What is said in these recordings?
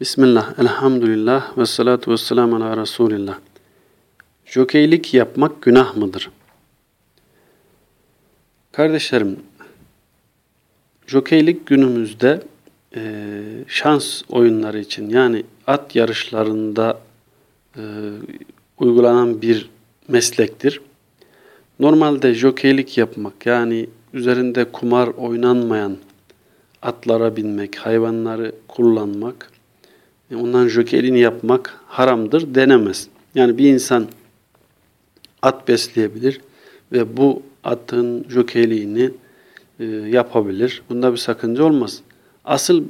Bismillah, elhamdülillah ve salatu ve selamu ala Resulillah. Jokeylik yapmak günah mıdır? Kardeşlerim, jokeylik günümüzde e, şans oyunları için yani at yarışlarında e, uygulanan bir meslektir. Normalde jokeylik yapmak yani üzerinde kumar oynanmayan atlara binmek, hayvanları kullanmak, ondan jokeyliğini yapmak haramdır denemez. Yani bir insan at besleyebilir ve bu atın jokeyliğini e, yapabilir. Bunda bir sakınca olmaz. Asıl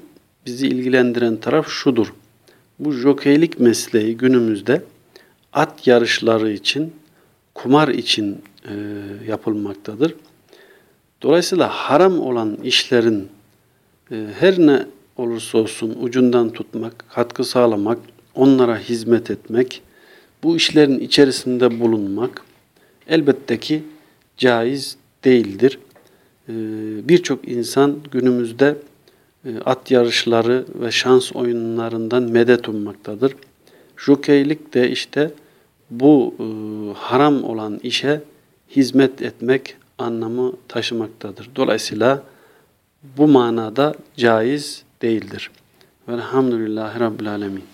bizi ilgilendiren taraf şudur. Bu jokeylik mesleği günümüzde at yarışları için, kumar için e, yapılmaktadır. Dolayısıyla haram olan işlerin e, her ne olursa olsun ucundan tutmak, katkı sağlamak, onlara hizmet etmek, bu işlerin içerisinde bulunmak elbette ki caiz değildir. E, Birçok insan günümüzde e, at yarışları ve şans oyunlarından medet ummaktadır. Jokeylik de işte bu e, haram olan işe hizmet etmek anlamı taşımaktadır. Dolayısıyla bu manada caiz değildir. Velhamdülillahi Rabbil Alemin.